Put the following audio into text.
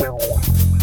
Wow.